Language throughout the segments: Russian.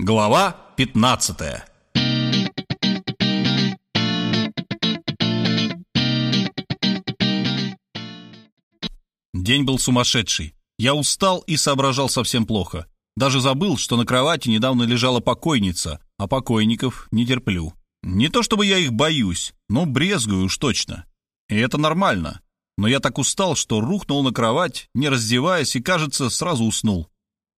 Глава 15 День был сумасшедший. Я устал и соображал совсем плохо. Даже забыл, что на кровати недавно лежала покойница, а покойников не терплю. Не то чтобы я их боюсь, но брезгую уж точно. И это нормально. Но я так устал, что рухнул на кровать, не раздеваясь, и, кажется, сразу уснул.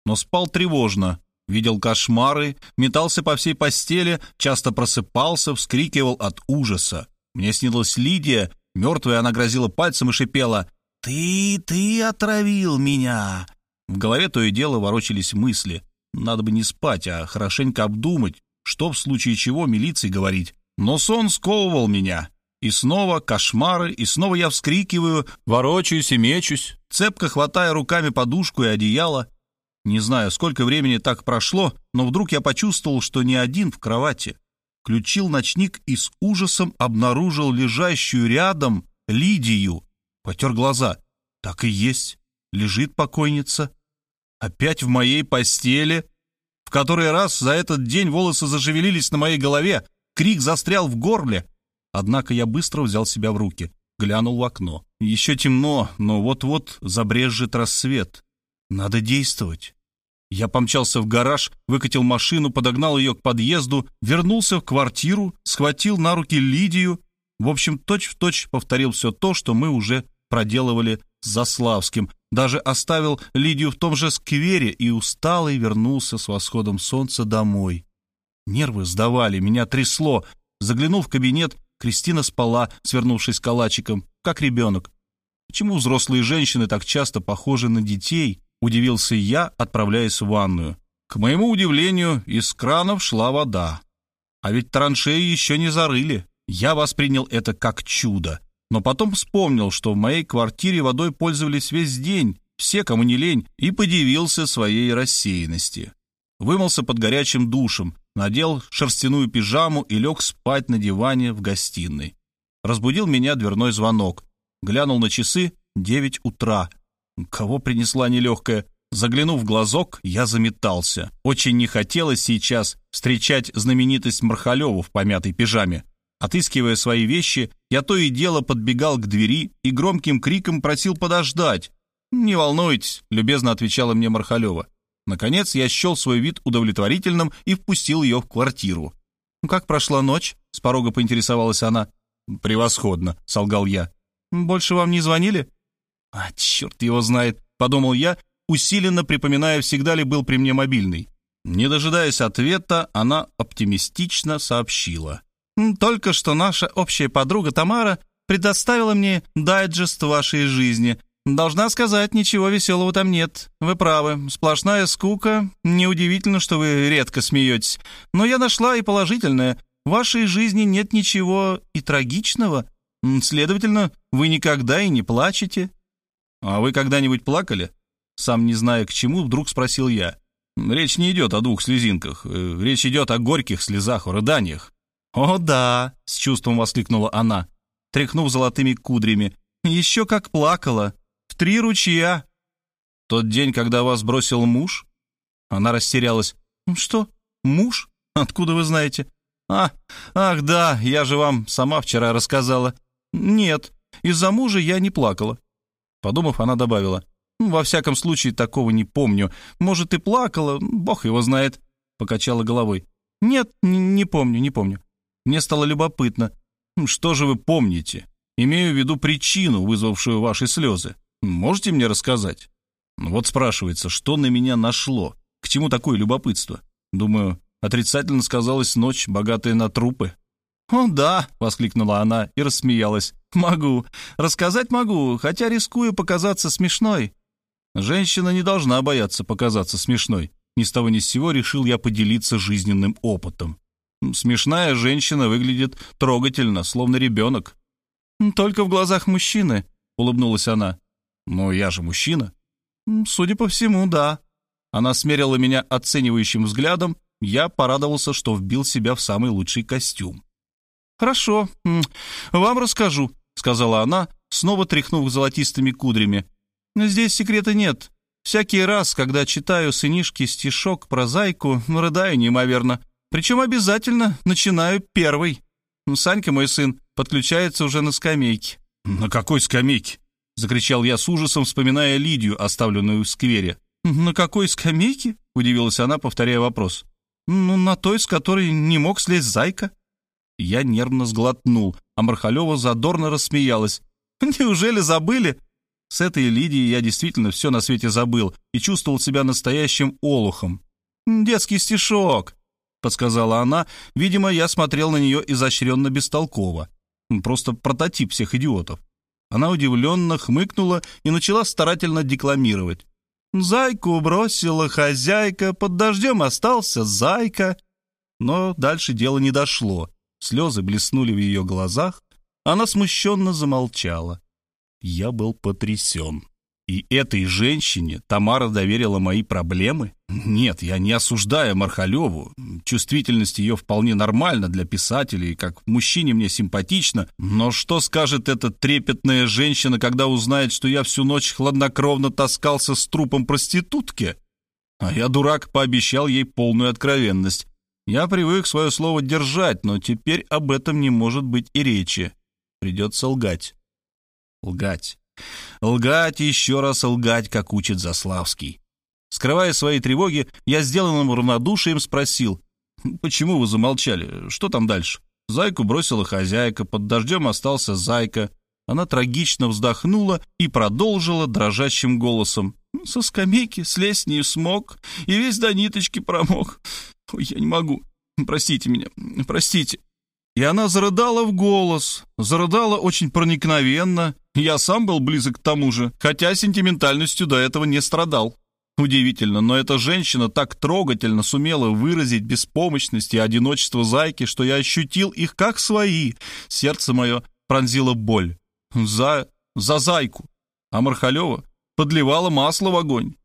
Но спал тревожно, видел кошмары, метался по всей постели, часто просыпался, вскрикивал от ужаса. Мне снилась Лидия, мертвая она грозила пальцем и шипела «Ты, ты отравил меня!» В голове то и дело ворочались мысли. Надо бы не спать, а хорошенько обдумать, что в случае чего милиции говорить. Но сон сковывал меня. И снова кошмары, и снова я вскрикиваю, ворочаюсь и мечусь, цепко хватая руками подушку и одеяло. Не знаю, сколько времени так прошло, но вдруг я почувствовал, что не один в кровати. Включил ночник и с ужасом обнаружил лежащую рядом Лидию. Потер глаза. Так и есть. Лежит покойница. Опять в моей постели. В который раз за этот день волосы зашевелились на моей голове. Крик застрял в горле. Однако я быстро взял себя в руки. Глянул в окно. Еще темно, но вот-вот забрежет рассвет. Надо действовать. Я помчался в гараж, выкатил машину, подогнал ее к подъезду, вернулся в квартиру, схватил на руки Лидию. В общем, точь-в-точь точь повторил все то, что мы уже проделывали с Заславским. Даже оставил Лидию в том же сквере и усталый вернулся с восходом солнца домой. Нервы сдавали, меня трясло. Заглянул в кабинет, Кристина спала, свернувшись калачиком, как ребенок. Почему взрослые женщины так часто похожи на детей? Удивился я, отправляясь в ванную. К моему удивлению, из кранов шла вода. А ведь траншеи еще не зарыли. Я воспринял это как чудо. Но потом вспомнил, что в моей квартире водой пользовались весь день, все, кому не лень, и подивился своей рассеянности. Вымылся под горячим душем, надел шерстяную пижаму и лег спать на диване в гостиной. Разбудил меня дверной звонок. Глянул на часы — девять утра. Кого принесла нелегкая? Заглянув в глазок, я заметался. Очень не хотелось сейчас встречать знаменитость Мархалеву в помятой пижаме. Отыскивая свои вещи, я то и дело подбегал к двери и громким криком просил подождать. «Не волнуйтесь», — любезно отвечала мне Мархалева. Наконец я счел свой вид удовлетворительным и впустил ее в квартиру. «Как прошла ночь?» — с порога поинтересовалась она. «Превосходно», — солгал я. «Больше вам не звонили?» «А, черт его знает», — подумал я, усиленно припоминая, всегда ли был при мне мобильный. Не дожидаясь ответа, она оптимистично сообщила. «Только что наша общая подруга Тамара предоставила мне дайджест вашей жизни. Должна сказать, ничего веселого там нет. Вы правы, сплошная скука. Неудивительно, что вы редко смеетесь. Но я нашла и положительное. В вашей жизни нет ничего и трагичного. Следовательно, вы никогда и не плачете. «А вы когда-нибудь плакали?» Сам не зная к чему, вдруг спросил я. «Речь не идет о двух слезинках. Э, речь идет о горьких слезах, о рыданиях». «О, да!» — с чувством воскликнула она, тряхнув золотыми кудрями. «Еще как плакала. В три ручья». «Тот день, когда вас бросил муж?» Она растерялась. «Что? Муж? Откуда вы знаете?» «А, ах да, я же вам сама вчера рассказала». «Нет, из-за мужа я не плакала. Подумав, она добавила. «Во всяком случае, такого не помню. Может, и плакала, бог его знает», — покачала головой. «Нет, не помню, не помню. Мне стало любопытно. Что же вы помните? Имею в виду причину, вызвавшую ваши слезы. Можете мне рассказать?» Вот спрашивается, что на меня нашло? К чему такое любопытство? Думаю, отрицательно сказалась ночь, богатая на трупы. «О, да!» — воскликнула она и рассмеялась. «Могу. Рассказать могу, хотя рискую показаться смешной». Женщина не должна бояться показаться смешной. Ни с того ни с сего решил я поделиться жизненным опытом. Смешная женщина выглядит трогательно, словно ребенок. «Только в глазах мужчины», — улыбнулась она. «Но я же мужчина». «Судя по всему, да». Она смерила меня оценивающим взглядом. Я порадовался, что вбил себя в самый лучший костюм. «Хорошо, вам расскажу», — сказала она, снова тряхнув золотистыми кудрями. «Здесь секрета нет. Всякий раз, когда читаю сынишке стишок про зайку, рыдаю неимоверно. Причем обязательно начинаю первый. Санька, мой сын, подключается уже на скамейке». «На какой скамейке?» — закричал я с ужасом, вспоминая Лидию, оставленную в сквере. «На какой скамейке?» — удивилась она, повторяя вопрос. «Ну, на той, с которой не мог слезть зайка». Я нервно сглотнул, а Мархалева задорно рассмеялась. «Неужели забыли?» С этой Лидией я действительно все на свете забыл и чувствовал себя настоящим олухом. «Детский стишок», — подсказала она. Видимо, я смотрел на нее изощренно бестолково. Просто прототип всех идиотов. Она удивленно хмыкнула и начала старательно декламировать. «Зайку бросила хозяйка, под дождем остался зайка». Но дальше дело не дошло. Слезы блеснули в ее глазах. Она смущенно замолчала. Я был потрясен. И этой женщине Тамара доверила мои проблемы? Нет, я не осуждаю Мархалеву. Чувствительность ее вполне нормальна для писателей, как мужчине мне симпатично. Но что скажет эта трепетная женщина, когда узнает, что я всю ночь хладнокровно таскался с трупом проститутки? А я, дурак, пообещал ей полную откровенность. Я привык свое слово держать, но теперь об этом не может быть и речи. Придется лгать. Лгать. Лгать еще раз лгать, как учит Заславский. Скрывая свои тревоги, я сделанным равнодушием спросил, «Почему вы замолчали? Что там дальше?» Зайку бросила хозяйка, под дождем остался зайка. Она трагично вздохнула и продолжила дрожащим голосом. «Со скамейки слезть не смог, и весь до ниточки промок. Я не могу. Простите меня, простите». И она зарыдала в голос, зарыдала очень проникновенно. Я сам был близок к тому же, хотя сентиментальностью до этого не страдал. Удивительно, но эта женщина так трогательно сумела выразить беспомощность и одиночество зайки, что я ощутил их как свои. Сердце мое пронзило боль. За... за зайку. А Мархалева подливала масло в огонь.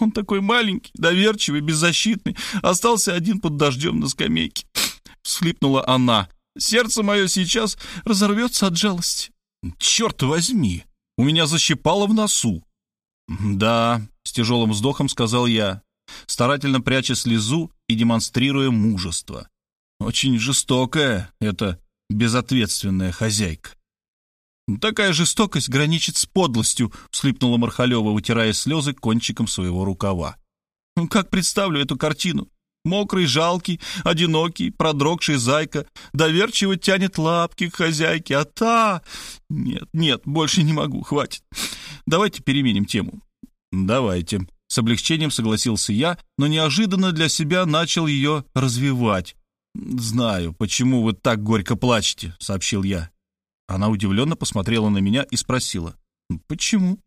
Он такой маленький, доверчивый, беззащитный, остался один под дождем на скамейке. Всхлипнула она, Сердце мое сейчас разорвется от жалости. Черт возьми, у меня защипало в носу. Да, с тяжелым вздохом сказал я, старательно пряча слезу и демонстрируя мужество. Очень жестокая эта безответственная хозяйка. «Такая жестокость граничит с подлостью», — всхлипнула Мархалева, вытирая слезы кончиком своего рукава. «Как представлю эту картину? Мокрый, жалкий, одинокий, продрогший зайка доверчиво тянет лапки к хозяйке, а та... Нет, нет, больше не могу, хватит. Давайте переменим тему. Давайте. С облегчением согласился я, но неожиданно для себя начал ее развивать. «Знаю, почему вы так горько плачете», — сообщил я. Она удивленно посмотрела на меня и спросила. «Почему?»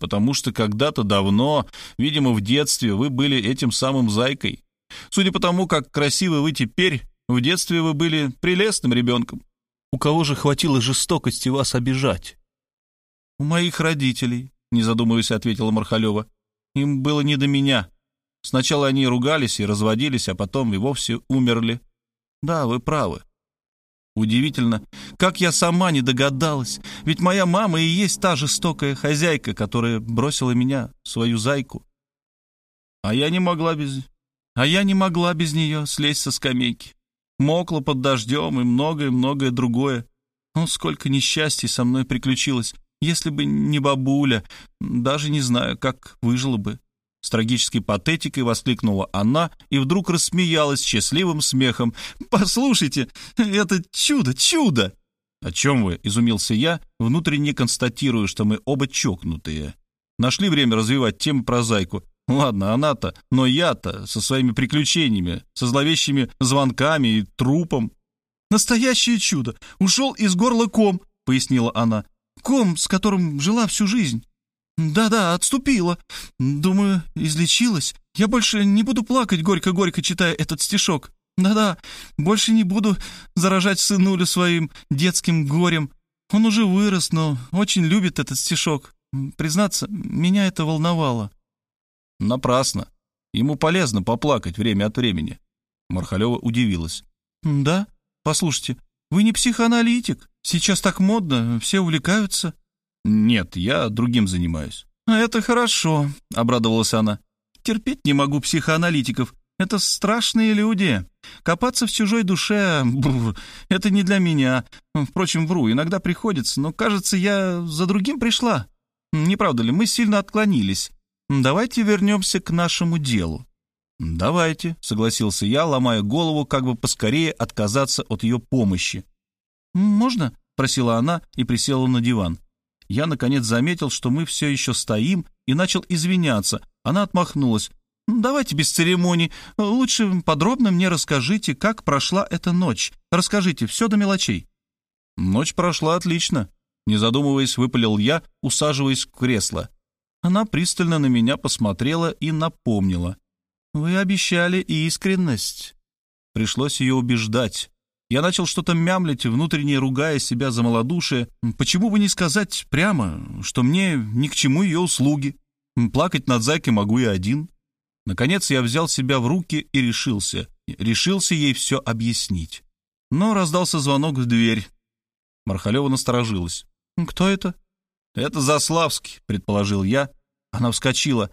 «Потому что когда-то давно, видимо, в детстве вы были этим самым зайкой. Судя по тому, как красивы вы теперь, в детстве вы были прелестным ребенком. У кого же хватило жестокости вас обижать? У моих родителей, не задумываясь, ответила Мархалева. Им было не до меня. Сначала они ругались и разводились, а потом и вовсе умерли. Да, вы правы. Удивительно, как я сама не догадалась, ведь моя мама и есть та жестокая хозяйка, которая бросила меня, свою зайку. А я не могла без а я не могла без нее слезть со скамейки. Мокла под дождем и многое-многое другое. Ну, сколько несчастий со мной приключилось. Если бы не бабуля, даже не знаю, как выжила бы. С трагической патетикой воскликнула она и вдруг рассмеялась счастливым смехом. «Послушайте, это чудо, чудо!» «О чем вы?» — изумился я, внутренне констатирую, что мы оба чокнутые. Нашли время развивать тему про зайку. Ладно, она-то, но я-то со своими приключениями, со зловещими звонками и трупом. Настоящее чудо. Ушел из горла ком, пояснила она. Ком, с которым жила всю жизнь. Да-да, отступила. Думаю, излечилась. Я больше не буду плакать горько-горько, читая этот стишок. Да-да, больше не буду заражать сынулю своим детским горем. Он уже вырос, но очень любит этот стишок. Признаться, меня это волновало. Напрасно. Ему полезно поплакать время от времени. Мархалева удивилась. «Да? Послушайте, вы не психоаналитик. Сейчас так модно, все увлекаются». «Нет, я другим занимаюсь. «Это хорошо», — обрадовалась она. «Терпеть не могу психоаналитиков. Это страшные люди. Копаться в чужой душе бррр, — это не для меня. Впрочем, вру, иногда приходится, но, кажется, я за другим пришла. Не правда ли, мы сильно отклонились. Давайте вернемся к нашему делу». «Давайте», — согласился я, ломая голову, как бы поскорее отказаться от ее помощи. «Можно?» — просила она и присела на диван. Я, наконец, заметил, что мы все еще стоим, и начал извиняться. Она отмахнулась. «Давайте без церемоний. Лучше подробно мне расскажите, как прошла эта ночь. Расскажите все до мелочей». «Ночь прошла отлично», — не задумываясь, выпалил я, усаживаясь в кресло. Она пристально на меня посмотрела и напомнила. «Вы обещали искренность». Пришлось ее убеждать. Я начал что-то мямлить, внутренне ругая себя за малодушие. Почему бы не сказать прямо, что мне ни к чему ее услуги? Плакать над Заки могу и один. Наконец я взял себя в руки и решился. Решился ей все объяснить. Но раздался звонок в дверь. Мархалева насторожилась. «Кто это?» «Это Заславский», — предположил я. Она вскочила.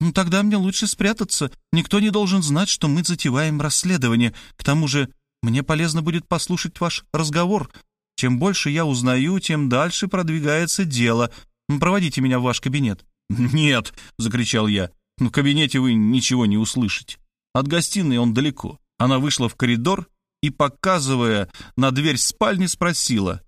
«Ну, тогда мне лучше спрятаться. Никто не должен знать, что мы затеваем расследование. К тому же мне полезно будет послушать ваш разговор. Чем больше я узнаю, тем дальше продвигается дело. Проводите меня в ваш кабинет». «Нет», — закричал я. В кабинете вы ничего не услышите. От гостиной он далеко. Она вышла в коридор и, показывая на дверь спальни, спросила.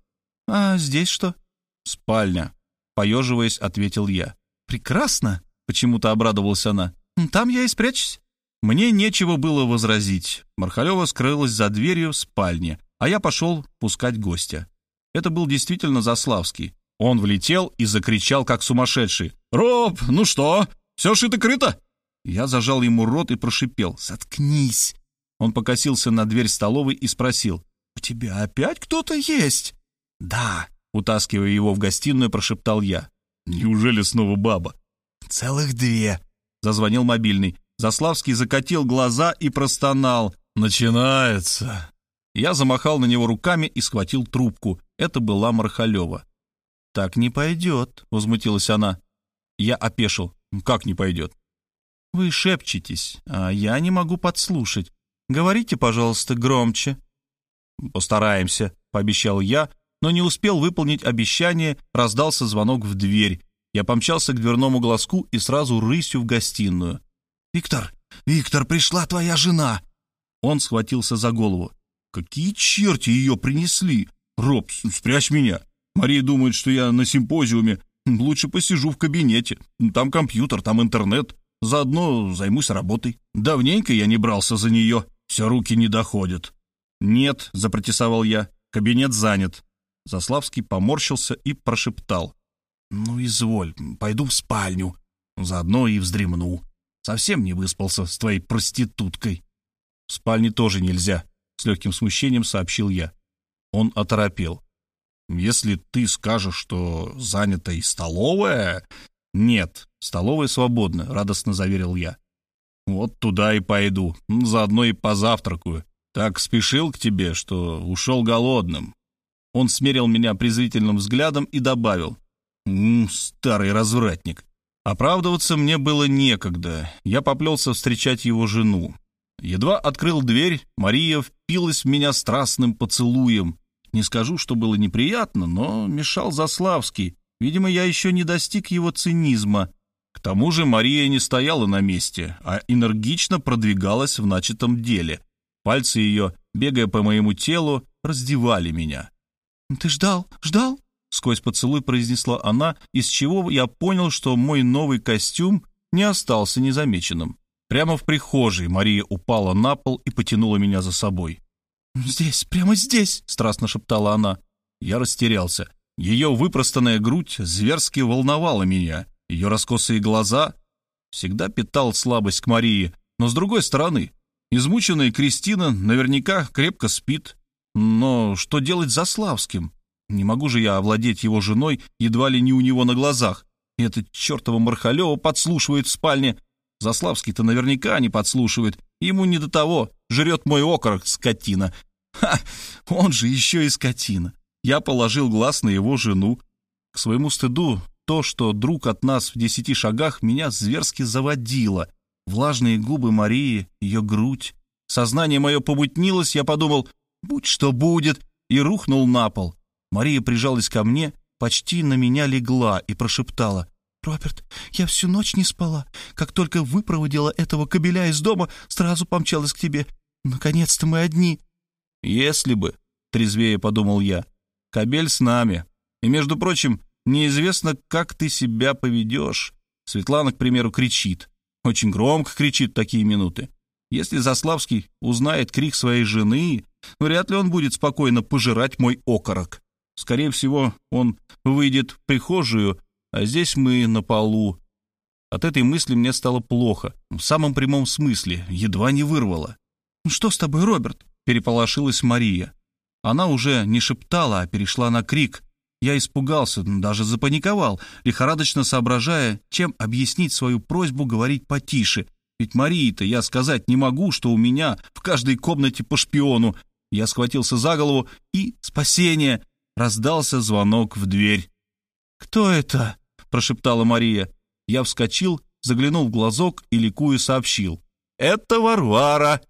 «А здесь что?» «Спальня», — поеживаясь, ответил я. «Прекрасно», — почему-то обрадовалась она. «Там я и спрячусь». Мне нечего было возразить. Мархалева скрылась за дверью в спальне, а я пошел пускать гостя. Это был действительно Заславский. Он влетел и закричал, как сумасшедший. «Роб, ну что, все шито-крыто?» Я зажал ему рот и прошипел. «Заткнись!» Он покосился на дверь столовой и спросил. «У тебя опять кто-то есть?» «Да», — утаскивая его в гостиную, прошептал я. «Неужели снова баба?» «Целых две», — зазвонил мобильный. Заславский закатил глаза и простонал. «Начинается!» Я замахал на него руками и схватил трубку. Это была Мархалева. «Так не пойдет», — возмутилась она. Я опешил. «Как не пойдет?» «Вы шепчетесь, а я не могу подслушать. Говорите, пожалуйста, громче». «Постараемся», — пообещал я, но не успел выполнить обещание, раздался звонок в дверь. Я помчался к дверному глазку и сразу рысью в гостиную. «Виктор, Виктор, пришла твоя жена!» Он схватился за голову. «Какие черти ее принесли? Роб, спрячь меня. Мария думает, что я на симпозиуме Лучше посижу в кабинете. Там компьютер, там интернет. Заодно займусь работой. Давненько я не брался за нее. Все руки не доходят. «Нет», — запротестовал я, — «кабинет занят». Заславский поморщился и прошептал. «Ну, изволь, пойду в спальню. Заодно и вздремну. Совсем не выспался с твоей проституткой». «В спальне тоже нельзя», — с легким смущением сообщил я. Он оторопел. Если ты скажешь, что занята и столовая... Нет, столовая свободна, радостно заверил я. Вот туда и пойду, заодно и позавтракаю. Так спешил к тебе, что ушел голодным. Он смерил меня презрительным взглядом и добавил. «М -м, старый развратник. Оправдываться мне было некогда. Я поплелся встречать его жену. Едва открыл дверь, Мария впилась в меня страстным поцелуем. Не скажу, что было неприятно, но мешал Заславский. Видимо, я еще не достиг его цинизма. К тому же Мария не стояла на месте, а энергично продвигалась в начатом деле. Пальцы ее, бегая по моему телу, раздевали меня. «Ты ждал, ждал?» — сквозь поцелуй произнесла она, из чего я понял, что мой новый костюм не остался незамеченным. Прямо в прихожей Мария упала на пол и потянула меня за собой. «Здесь, прямо здесь!» — страстно шептала она. Я растерялся. Ее выпростанная грудь зверски волновала меня. Ее раскосые глаза... Всегда питал слабость к Марии, но с другой стороны, измученная Кристина наверняка крепко спит. Но что делать за Славским? Не могу же я овладеть его женой едва ли не у него на глазах. И эта чертова Мархалева подслушивает в спальне. Заславский-то наверняка не подслушивает. Ему не до того. Жрет мой окорок, скотина. Ха, он же еще и скотина. Я положил глаз на его жену. К своему стыду то, что друг от нас в десяти шагах меня зверски заводило. Влажные губы Марии, ее грудь. Сознание мое помутнилось, я подумал, будь что будет, и рухнул на пол. Мария прижалась ко мне, почти на меня легла и прошептала. «Роберт, я всю ночь не спала. Как только выпроводила этого кобеля из дома, сразу помчалась к тебе. Наконец-то мы одни». «Если бы», — трезвее подумал я, — «кобель с нами. И, между прочим, неизвестно, как ты себя поведешь». Светлана, к примеру, кричит. Очень громко кричит такие минуты. Если Заславский узнает крик своей жены, вряд ли он будет спокойно пожирать мой окорок. Скорее всего, он выйдет в прихожую, а здесь мы на полу. От этой мысли мне стало плохо, в самом прямом смысле, едва не вырвало. «Ну «Что с тобой, Роберт?» — переполошилась Мария. Она уже не шептала, а перешла на крик. Я испугался, даже запаниковал, лихорадочно соображая, чем объяснить свою просьбу говорить потише. Ведь Марии-то я сказать не могу, что у меня в каждой комнате по шпиону. Я схватился за голову и, спасение, раздался звонок в дверь. «Кто это?» — прошептала Мария. Я вскочил, заглянул в глазок и ликую сообщил. «Это Варвара!»